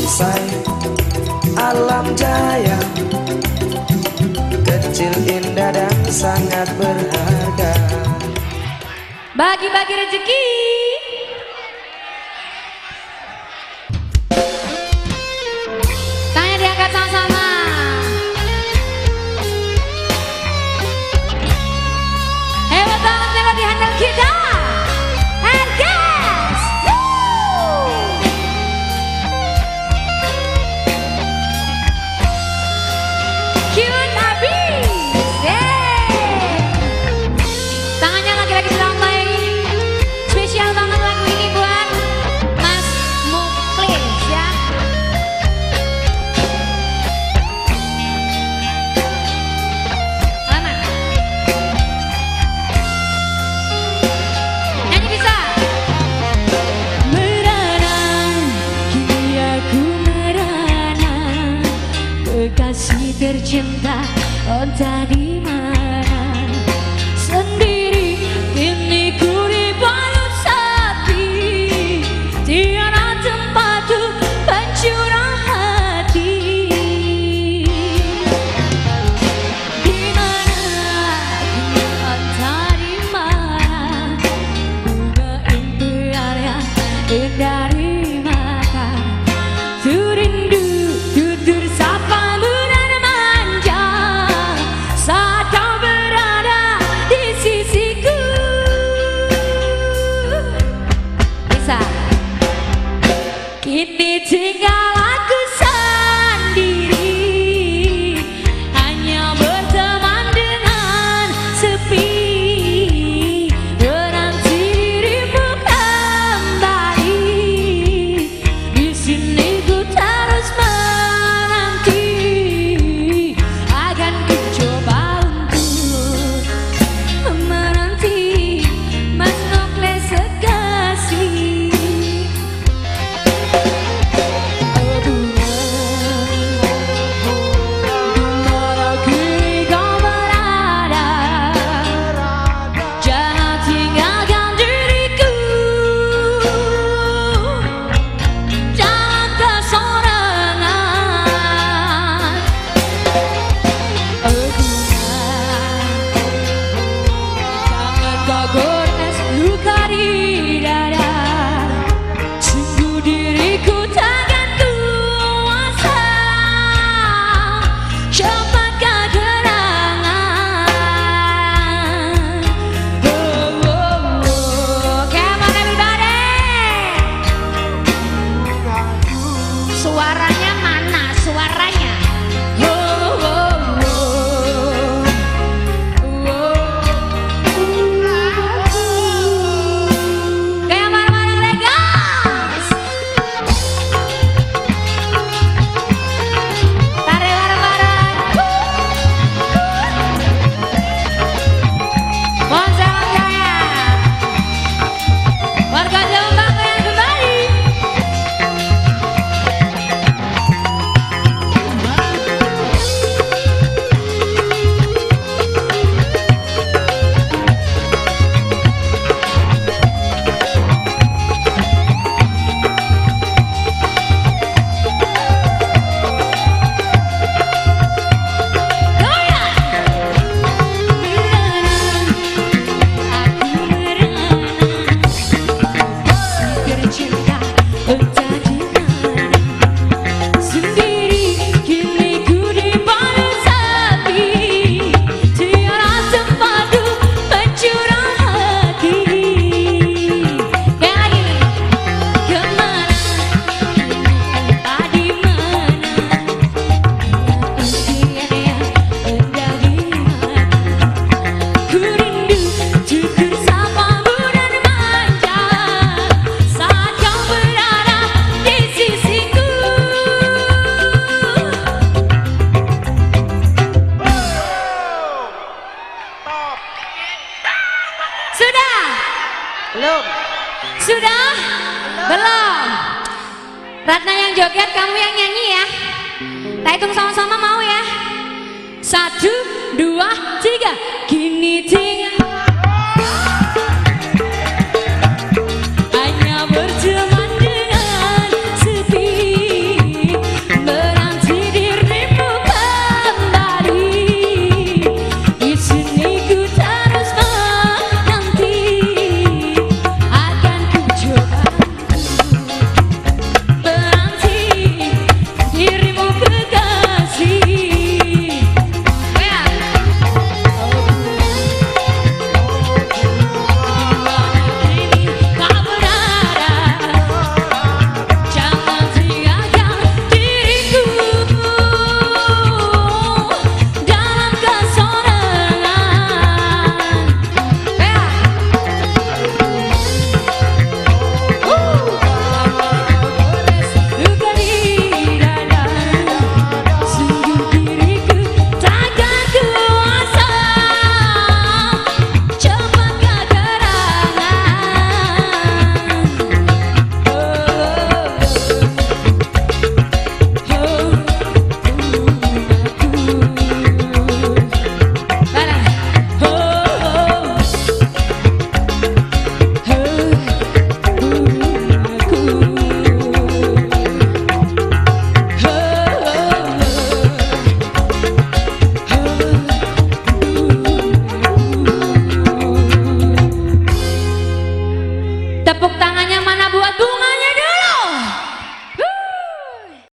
usai alam jaya. Kecil indah dan sangat berharga. Bagi-bagi rezeki. Tangan diangkat sama-sama. Hebat banget melodi handal kita. Ku merana Kekasih tercinta Entah tadi mana cortas tu. Belum. Sudah? Belum. Ratna yang joget, kamu yang nyanyi ya. Kita hitung sama-sama mau ya. Satu, dua, tiga. Kini tinggal.